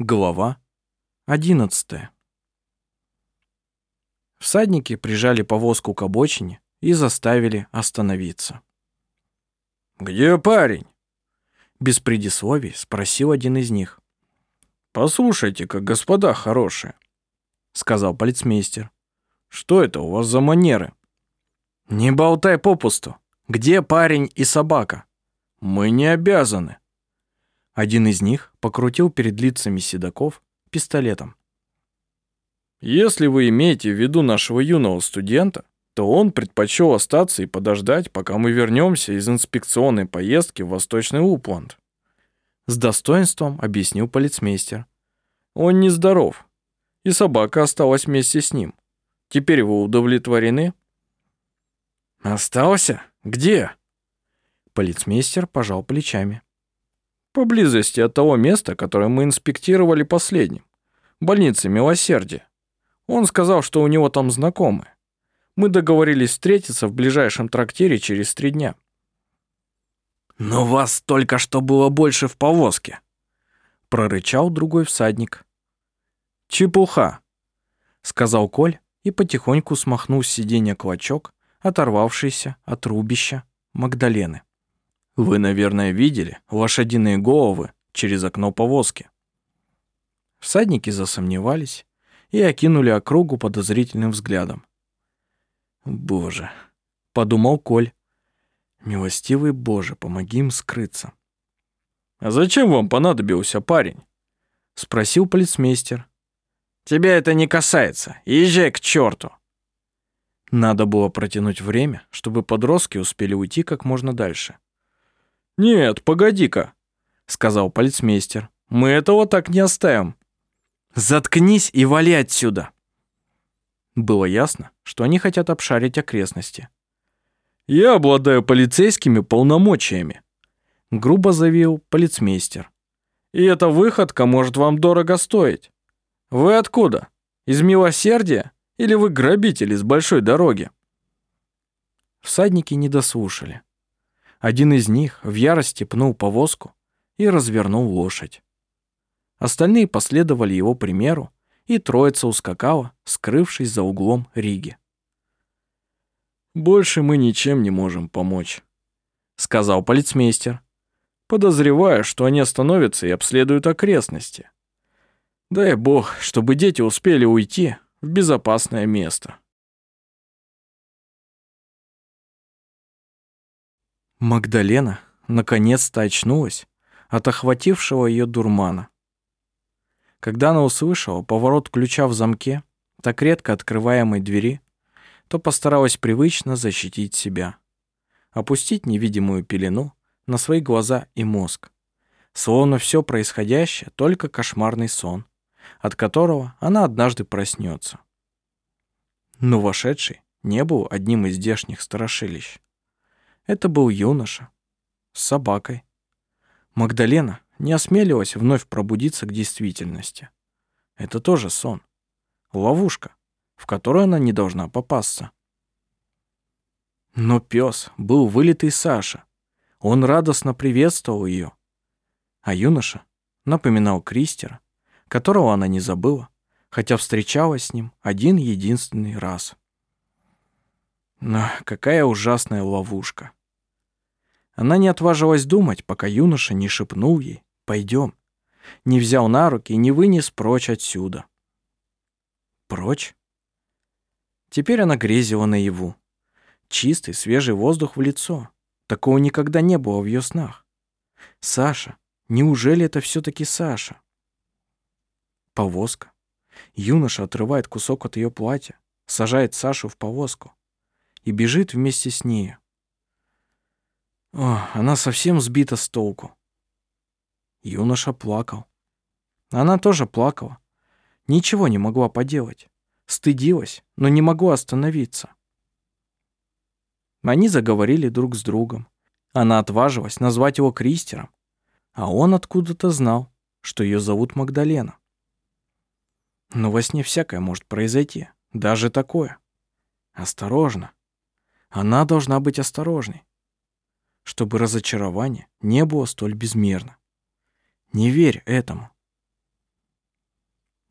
Глава 11 Всадники прижали повозку к обочине и заставили остановиться. «Где парень?» Без предисловий спросил один из них. «Послушайте-ка, господа хорошие», — сказал полицмейстер. «Что это у вас за манеры?» «Не болтай попусту. Где парень и собака?» «Мы не обязаны». Один из них покрутил перед лицами седаков пистолетом. Если вы имеете в виду нашего юного студента, то он предпочел остаться и подождать, пока мы вернемся из инспекционной поездки в Восточный Упланд. С достоинством объяснил полицмейстер. Он нездоров, и собака осталась вместе с ним. Теперь вы удовлетворены? Остался? Где? Полицмейстер пожал плечами. Поблизости от того места, которое мы инспектировали последним. Больницы Милосердия. Он сказал, что у него там знакомые. Мы договорились встретиться в ближайшем трактире через три дня. «Но вас только что было больше в повозке», — прорычал другой всадник. «Чепуха», — сказал Коль и потихоньку смахнул с сиденья клочок, оторвавшийся от рубища Магдалены. «Вы, наверное, видели лошадиные головы через окно повозки». Всадники засомневались и окинули округу подозрительным взглядом. «Боже», — подумал Коль, — «милостивый Боже, помоги им скрыться». «А зачем вам понадобился парень?» — спросил полицмейстер. «Тебя это не касается. Езжай к черту!» Надо было протянуть время, чтобы подростки успели уйти как можно дальше. «Нет, погоди-ка», — сказал полицмейстер. «Мы этого так не оставим». «Заткнись и вали отсюда!» Было ясно, что они хотят обшарить окрестности. «Я обладаю полицейскими полномочиями», — грубо заявил полицмейстер. «И эта выходка может вам дорого стоить. Вы откуда? Из милосердия? Или вы грабители с большой дороги?» Всадники не дослушали. Один из них в ярости пнул повозку и развернул лошадь. Остальные последовали его примеру, и троица ускакала, скрывшись за углом Риги. «Больше мы ничем не можем помочь», — сказал полицмейстер, подозревая, что они остановятся и обследуют окрестности. «Дай бог, чтобы дети успели уйти в безопасное место». Магдалена наконец-то очнулась от охватившего ее дурмана. Когда она услышала поворот ключа в замке, так редко открываемой двери, то постаралась привычно защитить себя. Опустить невидимую пелену на свои глаза и мозг. Словно все происходящее только кошмарный сон, от которого она однажды проснется. Но вошедший не был одним из здешних страшилищ. Это был юноша с собакой. Магдалена не осмелилась вновь пробудиться к действительности. Это тоже сон. Ловушка, в которую она не должна попасться. Но пес был вылитый Саша. Он радостно приветствовал ее. А юноша напоминал Кристера, которого она не забыла, хотя встречалась с ним один единственный раз. Но какая ужасная ловушка. Она не отважилась думать, пока юноша не шепнул ей «Пойдем», не взял на руки и не вынес прочь отсюда. Прочь? Теперь она грезила наяву. Чистый, свежий воздух в лицо. Такого никогда не было в ее снах. Саша. Неужели это все-таки Саша? Повозка. Юноша отрывает кусок от ее платья, сажает Сашу в повозку и бежит вместе с ней. О, она совсем сбита с толку. Юноша плакал. Она тоже плакала. Ничего не могла поделать. Стыдилась, но не могла остановиться. Они заговорили друг с другом. Она отважилась назвать его Кристером, а он откуда-то знал, что ее зовут Магдалена. Но во сне всякое может произойти, даже такое. Осторожно. Она должна быть осторожней чтобы разочарование не было столь безмерно. Не верь этому.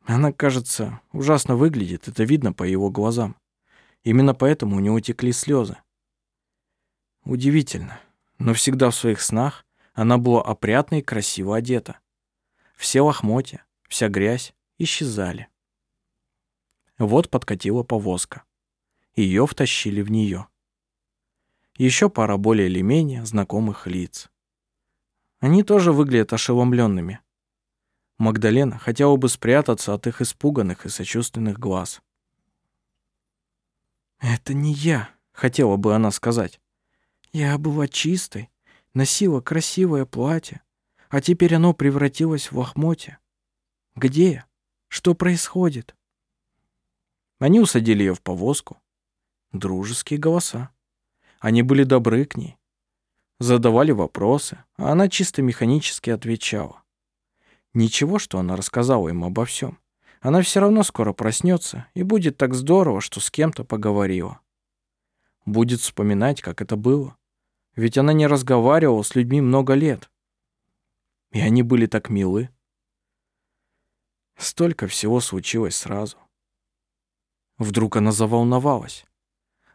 Она, кажется, ужасно выглядит, это видно по его глазам. Именно поэтому у него текли слезы. Удивительно, но всегда в своих снах она была опрятна и красиво одета. Все лохмотья, вся грязь исчезали. Вот подкатила повозка. Ее втащили в нее. Еще пара более или менее знакомых лиц. Они тоже выглядят ошеломленными. Магдалена хотела бы спрятаться от их испуганных и сочувственных глаз. «Это не я», — хотела бы она сказать. «Я была чистой, носила красивое платье, а теперь оно превратилось в лохмотье. Где я? Что происходит?» Они усадили ее в повозку. Дружеские голоса. Они были добры к ней. Задавали вопросы, а она чисто механически отвечала. Ничего, что она рассказала им обо всем. Она все равно скоро проснется, и будет так здорово, что с кем-то поговорила. Будет вспоминать, как это было. Ведь она не разговаривала с людьми много лет. И они были так милы. Столько всего случилось сразу. Вдруг она заволновалась.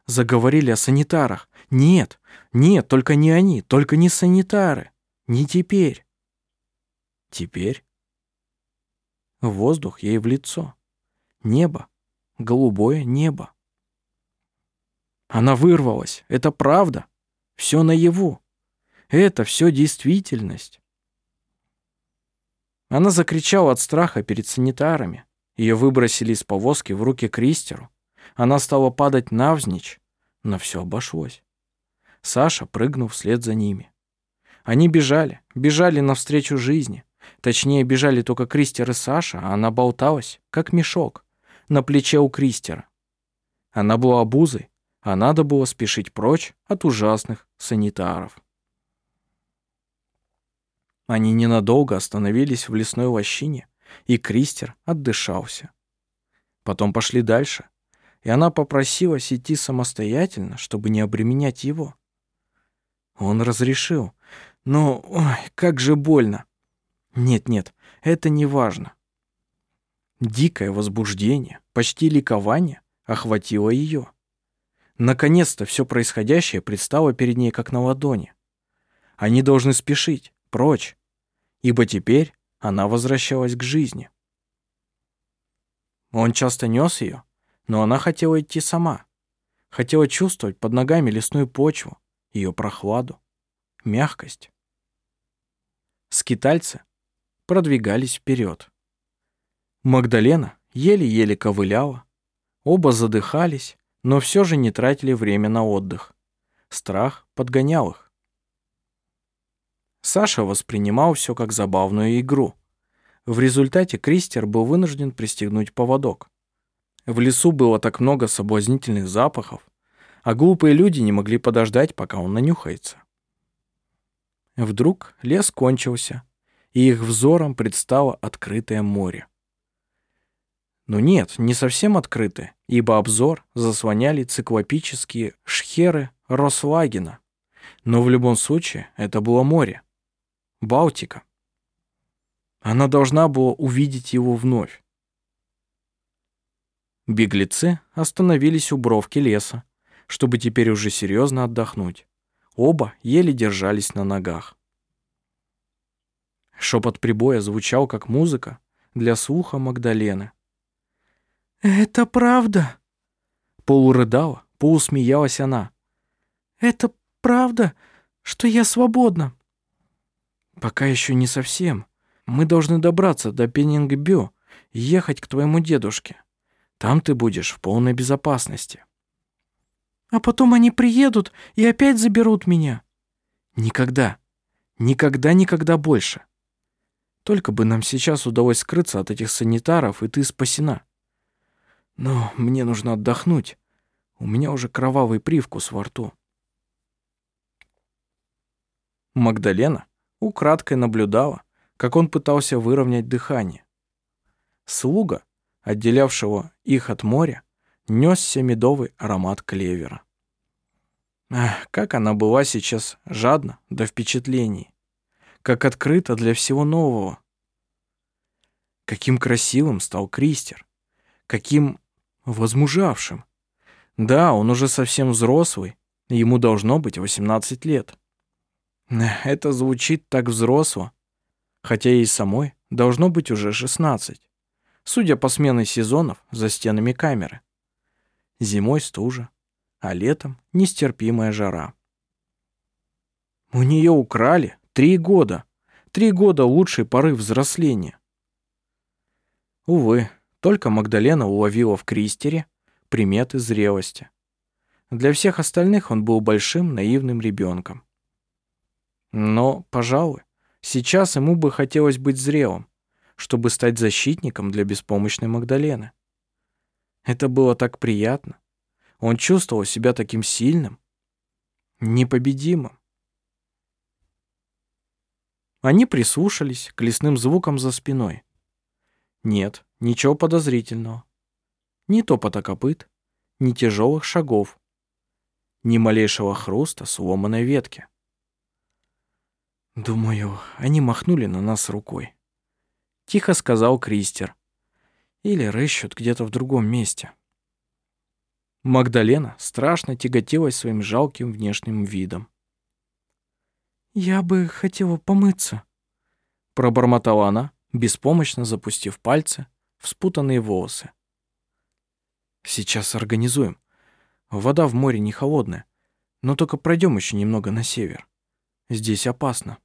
Заговорили о санитарах. Нет, нет, только не они, только не санитары. Не теперь. Теперь Воздух ей в лицо. Небо. Голубое небо. Она вырвалась. Это правда. Все наяву. Это все действительность. Она закричала от страха перед санитарами. Ее выбросили из повозки в руки Кристеру. Она стала падать навзничь, но все обошлось. Саша прыгнул вслед за ними. Они бежали, бежали навстречу жизни. Точнее, бежали только Кристер и Саша, а она болталась, как мешок, на плече у Кристера. Она была обузой, а надо было спешить прочь от ужасных санитаров. Они ненадолго остановились в лесной лощине, и Кристер отдышался. Потом пошли дальше, и она попросилась идти самостоятельно, чтобы не обременять его. Он разрешил, но, ой, как же больно. Нет-нет, это не важно. Дикое возбуждение, почти ликование охватило ее. Наконец-то все происходящее предстало перед ней как на ладони. Они должны спешить, прочь, ибо теперь она возвращалась к жизни. Он часто нес ее, но она хотела идти сама. Хотела чувствовать под ногами лесную почву, ее прохладу, мягкость. Скитальцы продвигались вперед. Магдалена еле-еле ковыляла. Оба задыхались, но все же не тратили время на отдых. Страх подгонял их. Саша воспринимал все как забавную игру. В результате Кристер был вынужден пристегнуть поводок. В лесу было так много соблазнительных запахов, а глупые люди не могли подождать, пока он нанюхается. Вдруг лес кончился, и их взором предстало открытое море. Но нет, не совсем открытое, ибо обзор заслоняли циклопические шхеры Рослагена. Но в любом случае это было море. Балтика. Она должна была увидеть его вновь. Беглецы остановились у бровки леса, чтобы теперь уже серьезно отдохнуть. Оба еле держались на ногах. Шепот прибоя звучал, как музыка для слуха Магдалены. «Это правда?» Полурыдала, полусмеялась она. «Это правда, что я свободна?» «Пока еще не совсем. Мы должны добраться до Пеннингбю и ехать к твоему дедушке. Там ты будешь в полной безопасности». «А потом они приедут и опять заберут меня?» «Никогда. Никогда-никогда больше. Только бы нам сейчас удалось скрыться от этих санитаров, и ты спасена. Но мне нужно отдохнуть. У меня уже кровавый привкус во рту. Магдалена украдкой наблюдала, как он пытался выровнять дыхание. Слуга, отделявшего их от моря, несся медовый аромат клевера. Ах, как она была сейчас жадна до впечатлений как открыто для всего нового. Каким красивым стал Кристер. Каким возмужавшим. Да, он уже совсем взрослый, ему должно быть 18 лет. Это звучит так взросло, хотя ей самой должно быть уже 16, судя по смене сезонов за стенами камеры. Зимой стужа, а летом нестерпимая жара. У нее украли три года, три года лучшей поры взросления. Увы, только Магдалена уловила в Кристере приметы зрелости. Для всех остальных он был большим наивным ребенком. Но, пожалуй, сейчас ему бы хотелось быть зрелым, чтобы стать защитником для беспомощной Магдалены. Это было так приятно. Он чувствовал себя таким сильным, непобедимым. Они прислушались к лесным звукам за спиной. Нет, ничего подозрительного. Ни топота копыт, ни тяжелых шагов, ни малейшего хруста сломанной ветки. «Думаю, они махнули на нас рукой», — тихо сказал Кристер. «Или рыщут где-то в другом месте». Магдалена страшно тяготилась своим жалким внешним видом. «Я бы хотела помыться», — пробормотала она, беспомощно запустив пальцы в спутанные волосы. «Сейчас организуем. Вода в море не холодная, но только пройдем еще немного на север. Здесь опасно».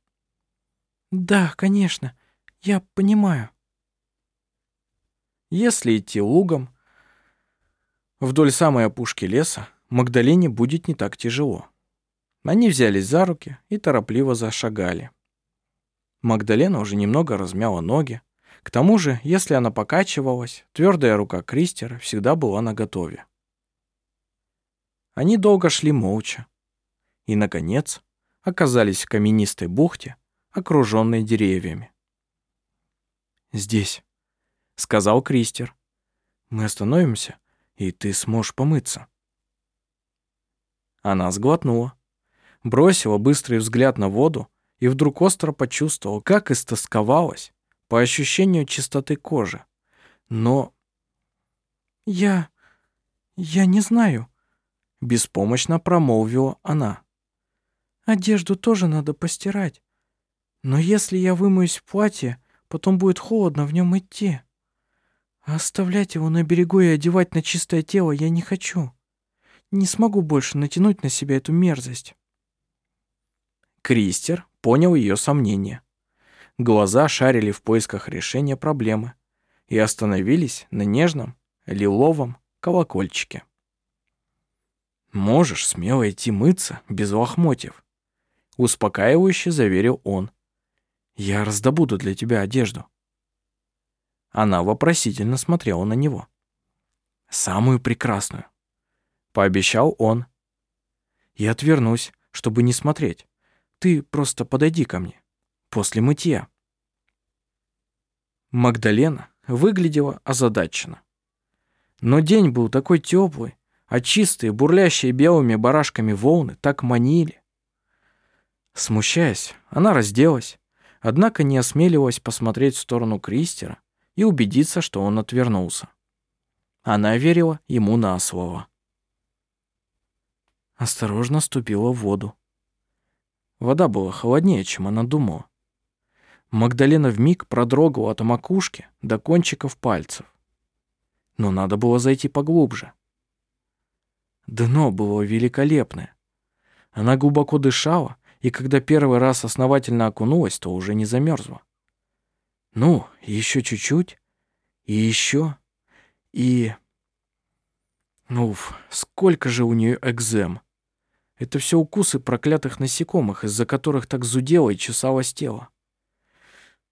«Да, конечно, я понимаю». Если идти лугом, вдоль самой опушки леса, Магдалене будет не так тяжело. Они взялись за руки и торопливо зашагали. Магдалена уже немного размяла ноги. К тому же, если она покачивалась, твердая рука Кристера всегда была наготове. Они долго шли молча. И, наконец, оказались в каменистой бухте, окруженной деревьями. «Здесь», — сказал Кристер. «Мы остановимся, и ты сможешь помыться». Она сглотнула, бросила быстрый взгляд на воду и вдруг остро почувствовала, как истосковалась по ощущению чистоты кожи. Но... «Я... я не знаю», — беспомощно промолвила она. «Одежду тоже надо постирать. Но если я вымоюсь в платье, потом будет холодно в нем идти. А оставлять его на берегу и одевать на чистое тело я не хочу. Не смогу больше натянуть на себя эту мерзость. Кристер понял ее сомнения. Глаза шарили в поисках решения проблемы и остановились на нежном лиловом колокольчике. «Можешь смело идти мыться без лохмотьев», — успокаивающе заверил он. Я раздобуду для тебя одежду». Она вопросительно смотрела на него. «Самую прекрасную», — пообещал он. «Я отвернусь, чтобы не смотреть. Ты просто подойди ко мне. После мытья». Магдалена выглядела озадаченно. Но день был такой теплый, а чистые, бурлящие белыми барашками волны так манили. Смущаясь, она разделась, однако не осмеливалась посмотреть в сторону Кристера и убедиться, что он отвернулся. Она верила ему на слово. Осторожно ступила в воду. Вода была холоднее, чем она думала. Магдалена вмиг продрогала от макушки до кончиков пальцев. Но надо было зайти поглубже. Дно было великолепное. Она глубоко дышала и когда первый раз основательно окунулась, то уже не замерзла. Ну, еще чуть-чуть, и еще, и... Уф, сколько же у нее экзем. Это все укусы проклятых насекомых, из-за которых так зудело и чесалось тело.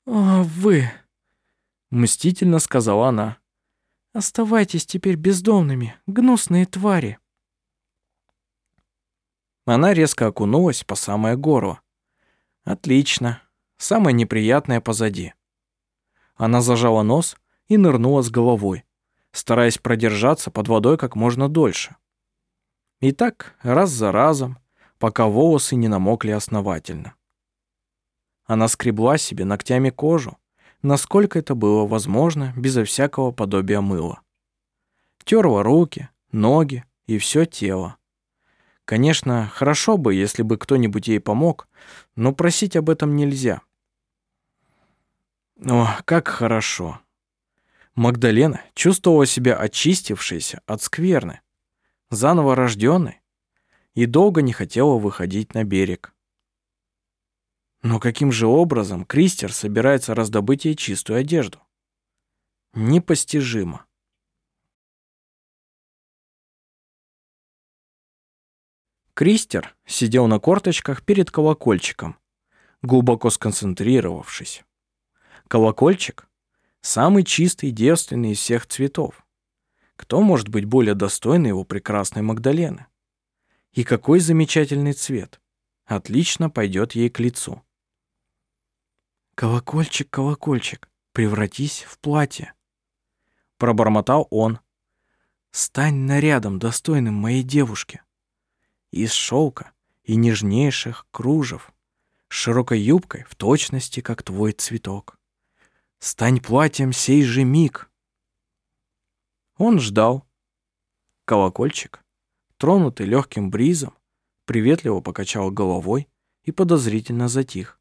«О, вы!» — мстительно сказала она. «Оставайтесь теперь бездомными, гнусные твари!» Она резко окунулась по самое горло. Отлично. Самое неприятное позади. Она зажала нос и нырнула с головой, стараясь продержаться под водой как можно дольше. И так, раз за разом, пока волосы не намокли основательно. Она скребла себе ногтями кожу, насколько это было возможно, безо всякого подобия мыла. Терла руки, ноги и все тело. Конечно, хорошо бы, если бы кто-нибудь ей помог, но просить об этом нельзя. О, как хорошо. Магдалена чувствовала себя очистившейся от скверны, заново рожденной, и долго не хотела выходить на берег. Но каким же образом Кристер собирается раздобыть ей чистую одежду? Непостижимо. Кристер сидел на корточках перед колокольчиком, глубоко сконцентрировавшись. Колокольчик — самый чистый девственный из всех цветов. Кто может быть более достойный его прекрасной Магдалены? И какой замечательный цвет. Отлично пойдет ей к лицу. «Колокольчик, колокольчик, превратись в платье!» Пробормотал он. «Стань нарядом, достойным моей девушки!» Из шелка и нежнейших кружев, с широкой юбкой в точности, как твой цветок. Стань платьем сей же миг!» Он ждал. Колокольчик, тронутый легким бризом, приветливо покачал головой и подозрительно затих.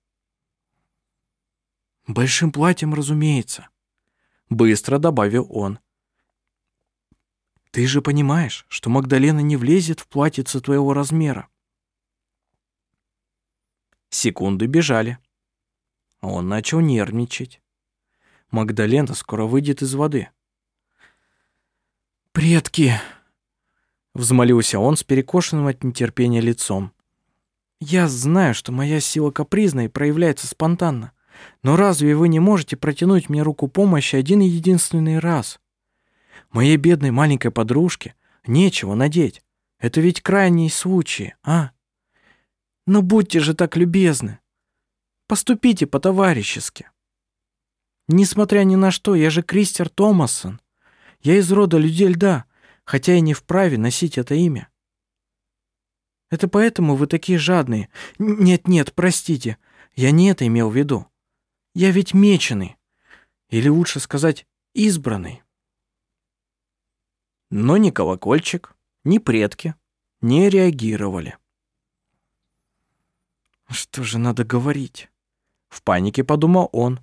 «Большим платьем, разумеется», — быстро добавил он. «Ты же понимаешь, что Магдалена не влезет в платьице твоего размера». Секунды бежали. Он начал нервничать. Магдалена скоро выйдет из воды. «Предки!» — взмолился он с перекошенным от нетерпения лицом. «Я знаю, что моя сила капризна и проявляется спонтанно. Но разве вы не можете протянуть мне руку помощи один и единственный раз? Моей бедной маленькой подружке нечего надеть. Это ведь крайний случай, а? Но будьте же так любезны. Поступите по-товарищески. Несмотря ни на что, я же Кристер Томасон. Я из рода людей льда, хотя и не вправе носить это имя. Это поэтому вы такие жадные. Нет-нет, простите, я не это имел в виду. Я ведь меченый. Или лучше сказать, избранный. Но ни колокольчик, ни предки не реагировали. Что же надо говорить? В панике подумал он.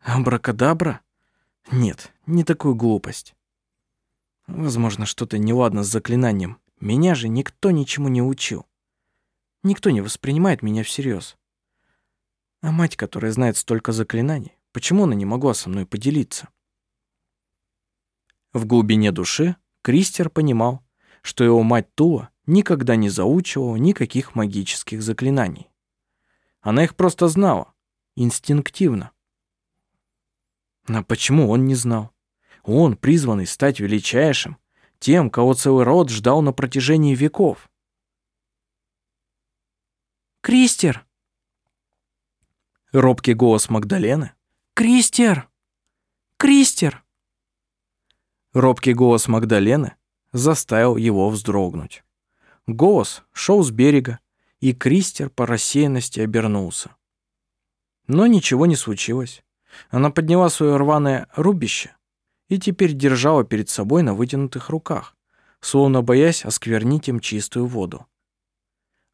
Абракадабра? Нет, не такую глупость. Возможно, что-то неладно с заклинанием. Меня же никто ничему не учил. Никто не воспринимает меня всерьез. А мать, которая знает столько заклинаний, почему она не могла со мной поделиться? В глубине души Кристер понимал, что его мать Тула никогда не заучивала никаких магических заклинаний. Она их просто знала, инстинктивно. Но почему он не знал? Он, призванный стать величайшим, тем, кого целый род ждал на протяжении веков. «Кристер!» Робкий голос Магдалены. «Кристер! Кристер!» Робкий голос Магдалены заставил его вздрогнуть. Голос шел с берега, и Кристер по рассеянности обернулся. Но ничего не случилось. Она подняла свое рваное рубище и теперь держала перед собой на вытянутых руках, словно боясь осквернить им чистую воду.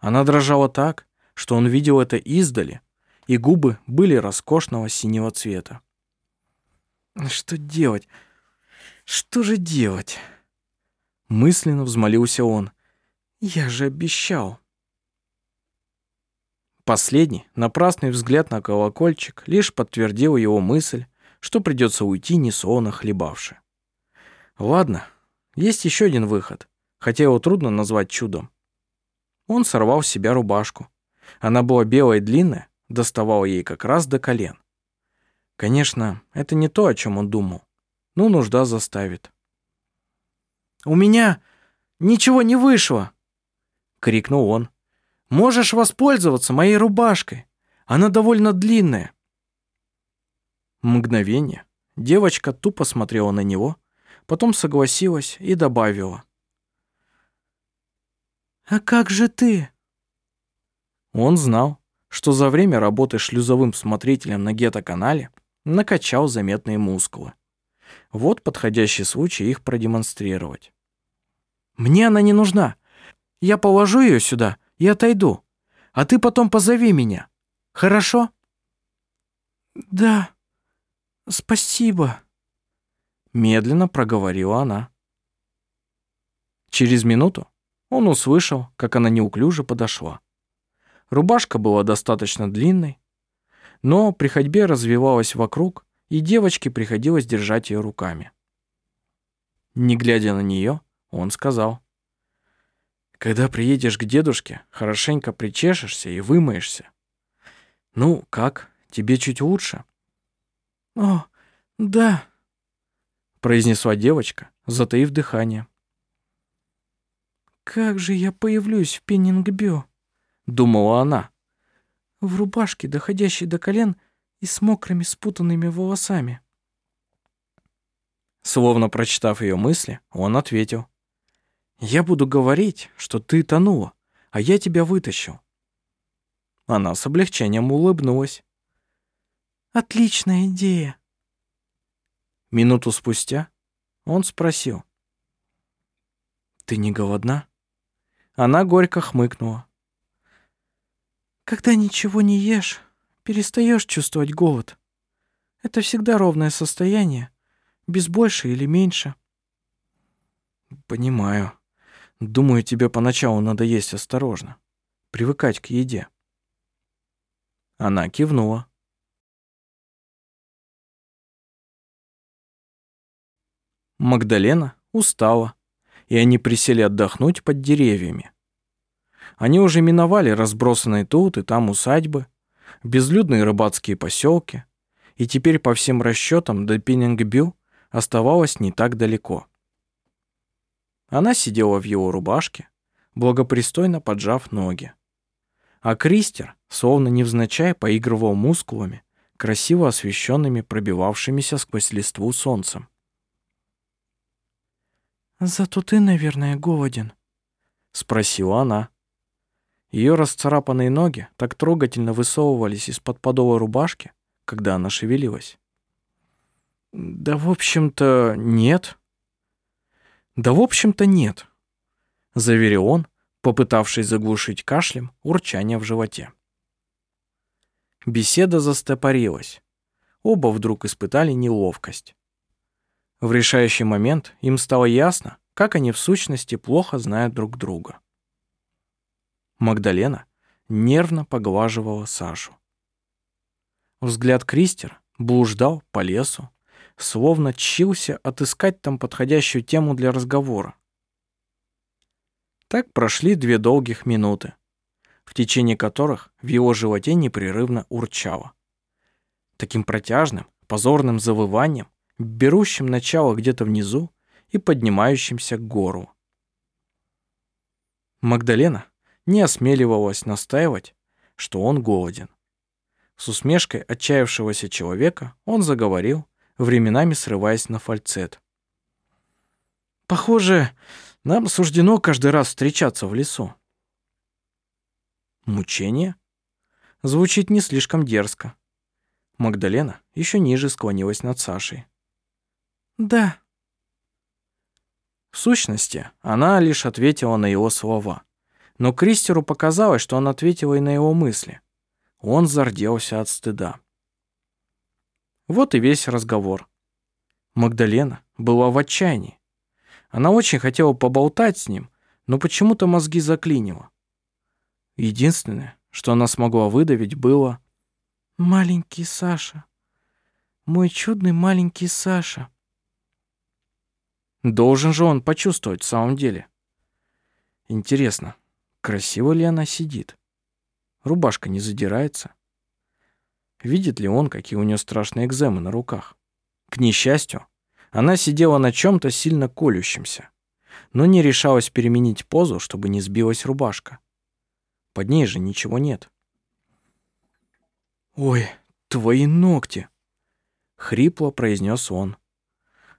Она дрожала так, что он видел это издали, и губы были роскошного синего цвета. «Что делать? Что же делать?» Мысленно взмолился он. «Я же обещал». Последний, напрасный взгляд на колокольчик лишь подтвердил его мысль, что придется уйти несолоно хлебавши. Ладно, есть еще один выход, хотя его трудно назвать чудом. Он сорвал с себя рубашку. Она была белая и длинная, доставал ей как раз до колен. Конечно, это не то, о чем он думал, но нужда заставит. «У меня ничего не вышло!» — крикнул он. «Можешь воспользоваться моей рубашкой. Она довольно длинная». Мгновение. Девочка тупо смотрела на него, потом согласилась и добавила. «А как же ты?» Он знал, что за время работы шлюзовым смотрителем на гетто-канале накачал заметные мускулы. Вот подходящий случай их продемонстрировать. «Мне она не нужна. Я положу ее сюда и отойду. А ты потом позови меня. Хорошо?» «Да, спасибо», — медленно проговорила она. Через минуту он услышал, как она неуклюже подошла. Рубашка была достаточно длинной, но при ходьбе развивалась вокруг, и девочке приходилось держать ее руками. Не глядя на нее, он сказал, «Когда приедешь к дедушке, хорошенько причешешься и вымоешься. Ну, как, тебе чуть лучше?» «О, да», — произнесла девочка, затаив дыхание. «Как же я появлюсь в Пеннингбё?» — думала она. «В рубашке, доходящей до колен, и с мокрыми спутанными волосами». Словно прочитав ее мысли, он ответил. «Я буду говорить, что ты тонула, а я тебя вытащил». Она с облегчением улыбнулась. «Отличная идея». Минуту спустя он спросил. «Ты не голодна?» Она горько хмыкнула. «Когда ничего не ешь, перестаешь чувствовать голод. Это всегда ровное состояние, без больше или меньше». «Понимаю. Думаю, тебе поначалу надо есть осторожно. Привыкать к еде». Она кивнула. Магдалена устала и они присели отдохнуть под деревьями. Они уже миновали разбросанные тут и там усадьбы, безлюдные рыбацкие поселки, и теперь по всем расчетам до Пенингбю оставалось не так далеко. Она сидела в его рубашке, благопристойно поджав ноги. А Кристер, словно невзначай, поигрывал мускулами, красиво освещенными пробивавшимися сквозь листву солнцем. «Зато ты, наверное, голоден», — спросила она. Ее расцарапанные ноги так трогательно высовывались из-под подола рубашки, когда она шевелилась. «Да, в общем-то, нет». «Да, в общем-то, нет», — заверил он, попытавшись заглушить кашлем урчание в животе. Беседа застопорилась. Оба вдруг испытали неловкость. В решающий момент им стало ясно, как они в сущности плохо знают друг друга. Магдалена нервно поглаживала Сашу. Взгляд Кристер блуждал по лесу, словно чился отыскать там подходящую тему для разговора. Так прошли две долгих минуты, в течение которых в его животе непрерывно урчало. Таким протяжным, позорным завыванием, берущим начало где-то внизу и поднимающимся к гору. Магдалена не осмеливалась настаивать, что он голоден. С усмешкой отчаявшегося человека он заговорил, временами срываясь на фальцет. «Похоже, нам суждено каждый раз встречаться в лесу». «Мучение?» Звучит не слишком дерзко. Магдалена еще ниже склонилась над Сашей. «Да». В сущности, она лишь ответила на его слова. Но Кристеру показалось, что он ответила и на его мысли. Он зарделся от стыда. Вот и весь разговор. Магдалена была в отчаянии. Она очень хотела поболтать с ним, но почему-то мозги заклинило. Единственное, что она смогла выдавить, было «Маленький Саша, мой чудный маленький Саша». Должен же он почувствовать в самом деле. Интересно, красиво ли она сидит? Рубашка не задирается. Видит ли он, какие у нее страшные экземы на руках? К несчастью, она сидела на чем-то сильно колющемся, но не решалась переменить позу, чтобы не сбилась рубашка. Под ней же ничего нет. «Ой, твои ногти!» — хрипло произнес он.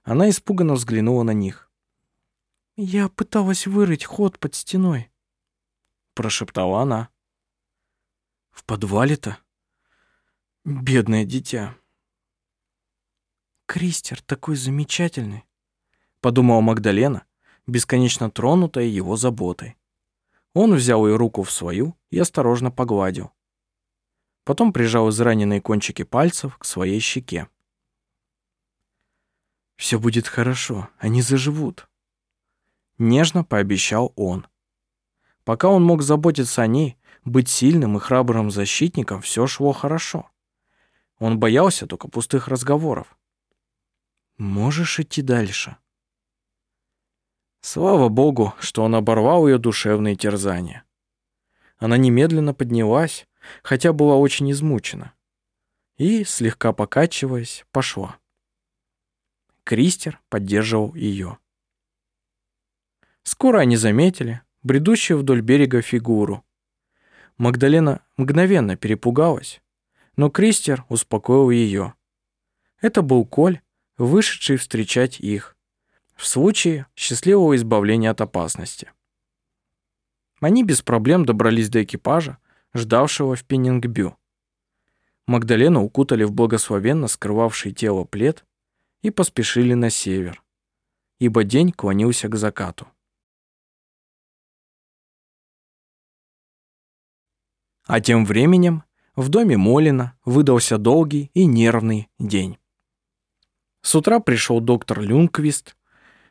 Она испуганно взглянула на них. «Я пыталась вырыть ход под стеной», — прошептала она. «В подвале-то? Бедное дитя». Кристер такой замечательный», — подумала Магдалена, бесконечно тронутая его заботой. Он взял ее руку в свою и осторожно погладил. Потом прижал израненные кончики пальцев к своей щеке. «Все будет хорошо, они заживут», — нежно пообещал он. Пока он мог заботиться о ней, быть сильным и храбрым защитником, все шло хорошо. Он боялся только пустых разговоров. «Можешь идти дальше». Слава богу, что он оборвал ее душевные терзания. Она немедленно поднялась, хотя была очень измучена, и, слегка покачиваясь, пошла. Кристер поддерживал ее. Скоро они заметили бредущую вдоль берега фигуру. Магдалена мгновенно перепугалась, но Кристер успокоил ее. Это был Коль, вышедший встречать их, в случае счастливого избавления от опасности. Они без проблем добрались до экипажа, ждавшего в Пеннингбю. Магдалену укутали в благословенно скрывавший тело плед и поспешили на север, ибо день клонился к закату. А тем временем в доме Молина выдался долгий и нервный день. С утра пришел доктор Люнквист,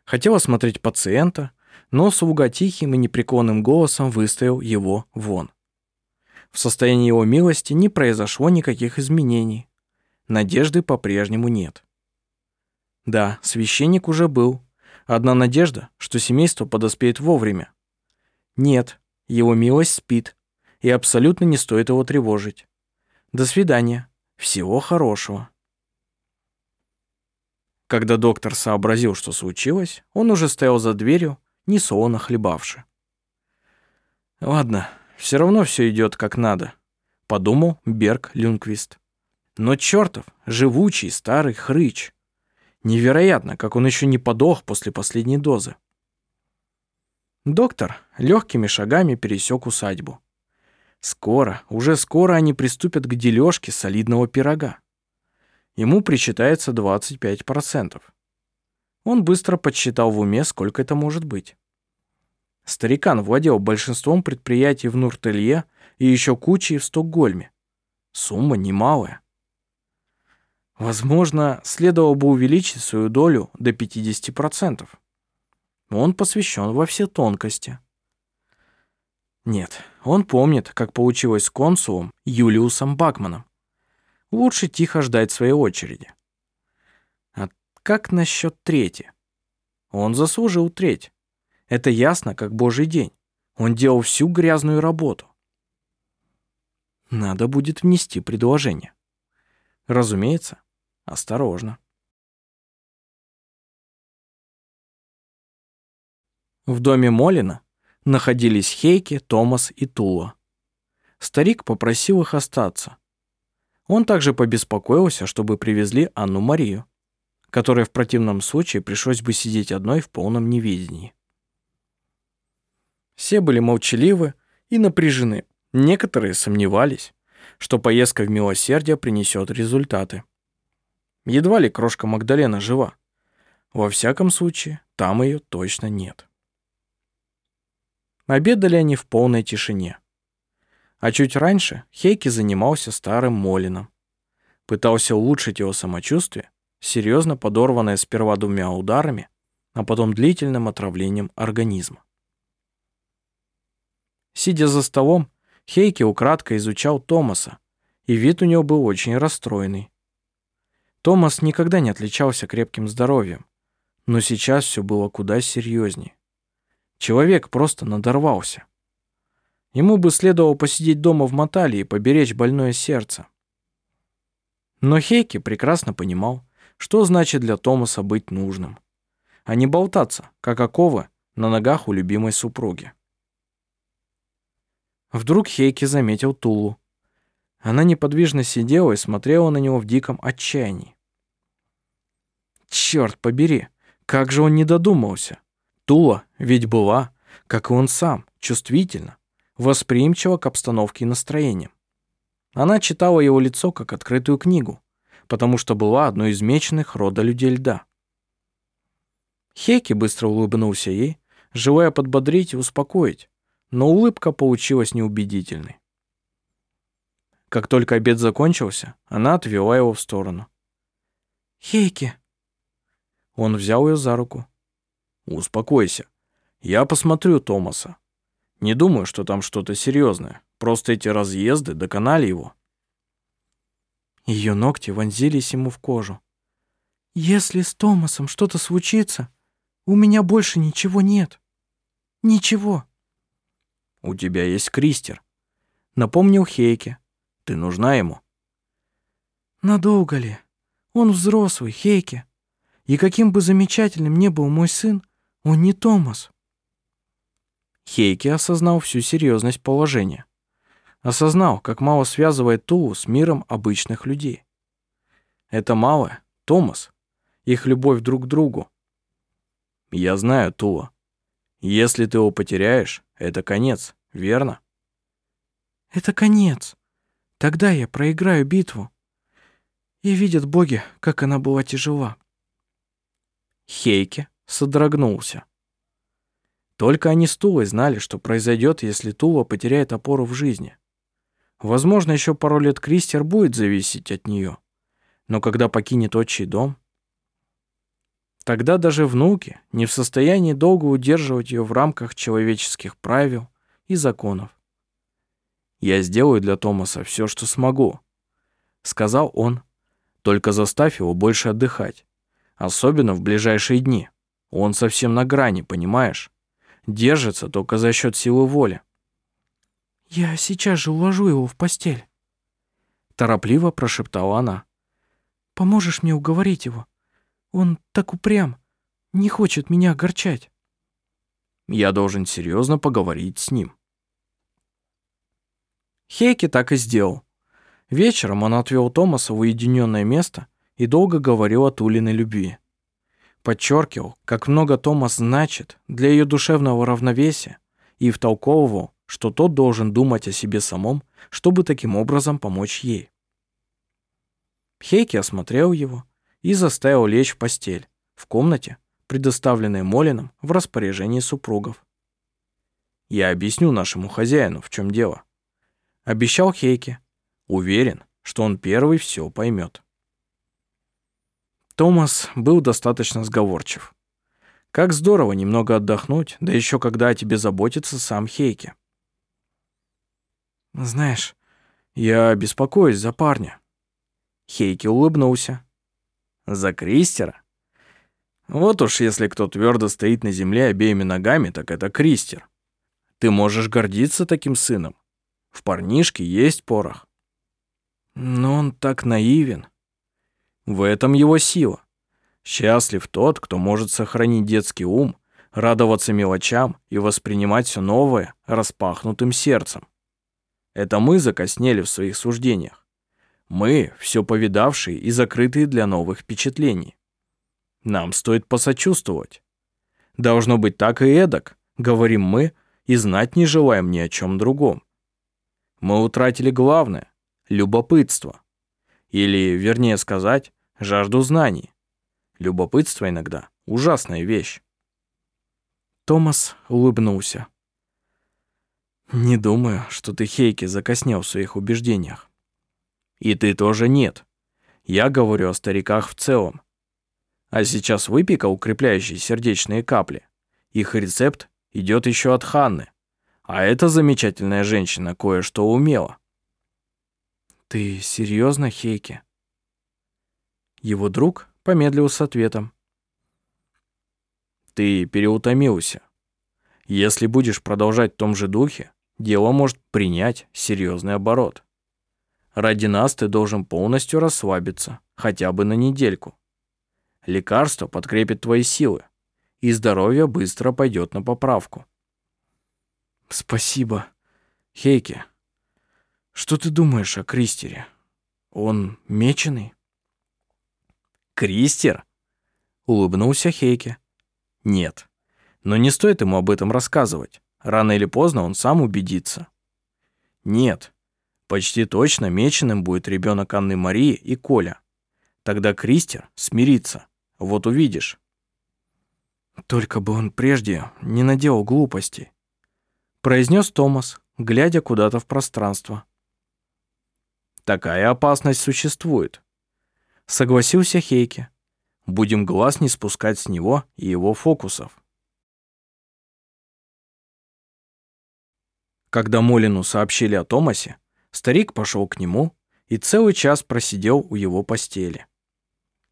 хотел осмотреть пациента, но слуга тихим и непреклонным голосом выставил его вон. В состоянии его милости не произошло никаких изменений. Надежды по-прежнему нет. Да, священник уже был. Одна надежда, что семейство подоспеет вовремя. Нет, его милость спит, и абсолютно не стоит его тревожить. До свидания. Всего хорошего. Когда доктор сообразил, что случилось, он уже стоял за дверью, не солоно хлебавши. «Ладно, все равно все идет как надо», — подумал Берг Люнквист. «Но чертов, живучий старый хрыч! Невероятно, как он еще не подох после последней дозы». Доктор легкими шагами пересек усадьбу. Скоро, уже скоро они приступят к дележке солидного пирога. Ему причитается 25%. Он быстро подсчитал в уме, сколько это может быть. Старикан владел большинством предприятий в Нуртелье и еще кучей в Стокгольме. Сумма немалая. Возможно, следовало бы увеличить свою долю до 50%. Он посвящен во все тонкости. Нет, он помнит, как получилось с консулом Юлиусом Бакманом. Лучше тихо ждать своей очереди. А как насчет трети? Он заслужил треть. Это ясно, как божий день. Он делал всю грязную работу. Надо будет внести предложение. Разумеется, осторожно. В доме Молина находились Хейки, Томас и Тула. Старик попросил их остаться. Он также побеспокоился, чтобы привезли Анну-Марию, которой в противном случае пришлось бы сидеть одной в полном неведении. Все были молчаливы и напряжены. Некоторые сомневались, что поездка в милосердие принесет результаты. Едва ли крошка Магдалена жива. Во всяком случае, там ее точно нет. Обедали они в полной тишине. А чуть раньше Хейки занимался старым Молином. Пытался улучшить его самочувствие, серьезно подорванное сперва двумя ударами, а потом длительным отравлением организма. Сидя за столом, Хейки украдко изучал Томаса, и вид у него был очень расстроенный. Томас никогда не отличался крепким здоровьем, но сейчас все было куда серьезнее. Человек просто надорвался. Ему бы следовало посидеть дома в Матале и поберечь больное сердце. Но Хейки прекрасно понимал, что значит для Томаса быть нужным, а не болтаться, как оковы, на ногах у любимой супруги. Вдруг Хейки заметил Тулу. Она неподвижно сидела и смотрела на него в диком отчаянии. Черт побери, как же он не додумался. Тула ведь была, как и он сам, чувствительна, восприимчива к обстановке и настроениям. Она читала его лицо как открытую книгу, потому что была одной из меченых рода людей льда. Хейки быстро улыбнулся ей, желая подбодрить и успокоить, но улыбка получилась неубедительной. Как только обед закончился, она отвела его в сторону. «Хейки!» Он взял ее за руку. «Успокойся. Я посмотрю Томаса. Не думаю, что там что-то серьезное. Просто эти разъезды доконали его». Ее ногти вонзились ему в кожу. «Если с Томасом что-то случится, у меня больше ничего нет. Ничего». «У тебя есть Кристер», — напомнил Хейке. «Ты нужна ему». «Надолго ли? Он взрослый, Хейке. И каким бы замечательным ни был мой сын, он не Томас». Хейке осознал всю серьезность положения. Осознал, как мало связывает Тулу с миром обычных людей. Это мало, Томас, их любовь друг к другу. Я знаю, Тула. Если ты его потеряешь, это конец, верно? Это конец. Тогда я проиграю битву. И видят боги, как она была тяжела. Хейке содрогнулся. Только они с Тулой знали, что произойдет, если Тула потеряет опору в жизни. Возможно, еще пару лет Кристер будет зависеть от нее. Но когда покинет отчий дом, тогда даже внуки не в состоянии долго удерживать ее в рамках человеческих правил и законов. «Я сделаю для Томаса все, что смогу», — сказал он. «Только заставь его больше отдыхать, особенно в ближайшие дни. Он совсем на грани, понимаешь? Держится только за счет силы воли». «Я сейчас же уложу его в постель», — торопливо прошептала она. «Поможешь мне уговорить его? Он так упрям, не хочет меня огорчать». «Я должен серьезно поговорить с ним». Хейки так и сделал. Вечером он отвел Томаса в уединенное место и долго говорил о Тулиной любви. Подчеркивал, как много Томас значит для ее душевного равновесия и втолковывал, что тот должен думать о себе самом, чтобы таким образом помочь ей. Хейки осмотрел его и заставил лечь в постель, в комнате, предоставленной Молином в распоряжении супругов. «Я объясню нашему хозяину, в чем дело», — обещал Хейки. Уверен, что он первый все поймет. Томас был достаточно сговорчив. Как здорово немного отдохнуть, да еще когда о тебе заботится сам Хейки. «Знаешь, я беспокоюсь за парня». Хейки улыбнулся. «За Кристера?» «Вот уж если кто твердо стоит на земле обеими ногами, так это Кристер. Ты можешь гордиться таким сыном. В парнишке есть порох». «Но он так наивен». «В этом его сила. Счастлив тот, кто может сохранить детский ум, радоваться мелочам и воспринимать все новое распахнутым сердцем. Это мы закоснели в своих суждениях. Мы, все повидавшие и закрытые для новых впечатлений. Нам стоит посочувствовать. Должно быть так и эдак, говорим мы, и знать не желаем ни о чем другом. Мы утратили главное — любопытство. Или, вернее сказать, жажду знаний. Любопытство иногда — ужасная вещь. Томас улыбнулся. Не думаю, что ты, Хейки, закоснел в своих убеждениях. И ты тоже нет. Я говорю о стариках в целом. А сейчас выпей-ка укрепляющие сердечные капли. Их рецепт идет еще от Ханны. А эта замечательная женщина кое-что умела. Ты серьезно, Хейки? Его друг помедлил с ответом. Ты переутомился. Если будешь продолжать в том же духе, дело может принять серьезный оборот. Ради нас ты должен полностью расслабиться, хотя бы на недельку. Лекарство подкрепит твои силы, и здоровье быстро пойдет на поправку. Спасибо, Хейке. Что ты думаешь о Кристере? Он меченый? Кристер? Улыбнулся Хейке. Нет, но не стоит ему об этом рассказывать. Рано или поздно он сам убедится. Нет, почти точно меченым будет ребенок Анны Марии и Коля. Тогда Кристер смирится. Вот увидишь. Только бы он прежде не наделал глупостей, произнес Томас, глядя куда-то в пространство. Такая опасность существует. Согласился Хейке. Будем глаз не спускать с него и его фокусов. Когда Молину сообщили о Томасе, старик пошел к нему и целый час просидел у его постели.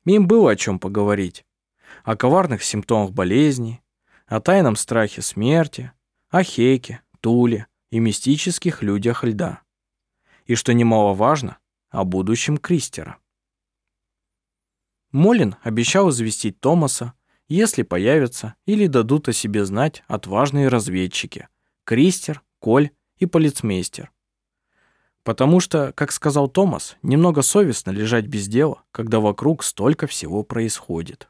Им было о чем поговорить. О коварных симптомах болезни, о тайном страхе смерти, о Хейке, Туле и мистических людях льда. И, что немаловажно, о будущем Кристера. Молин обещал известить Томаса, если появятся или дадут о себе знать отважные разведчики Кристер, Коль и полицмейстер. Потому что, как сказал Томас, немного совестно лежать без дела, когда вокруг столько всего происходит.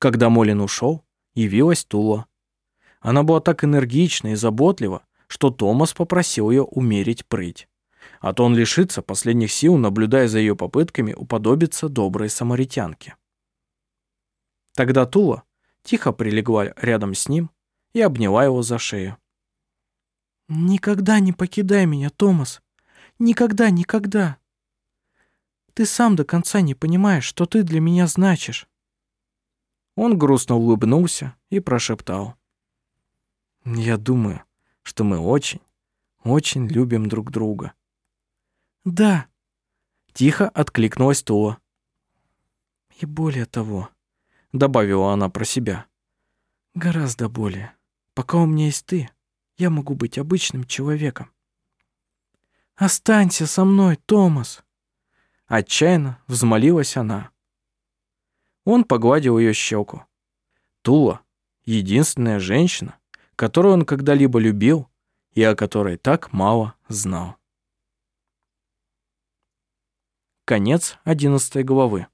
Когда Молин ушел, явилась Тула. Она была так энергична и заботлива, что Томас попросил ее умерить прыть. А то он лишится последних сил, наблюдая за ее попытками уподобиться доброй самаритянке. Тогда Тула тихо прилегла рядом с ним и обняла его за шею. «Никогда не покидай меня, Томас. Никогда, никогда. Ты сам до конца не понимаешь, что ты для меня значишь». Он грустно улыбнулся и прошептал. «Я думаю, что мы очень, очень любим друг друга». «Да», — тихо откликнулась Тула. «И более того», — добавила она про себя, — «гораздо более. Пока у меня есть ты, я могу быть обычным человеком. «Останься со мной, Томас!» Отчаянно взмолилась она. Он погладил ее щеку. Тула — единственная женщина, которую он когда-либо любил и о которой так мало знал. Конец одиннадцатой главы.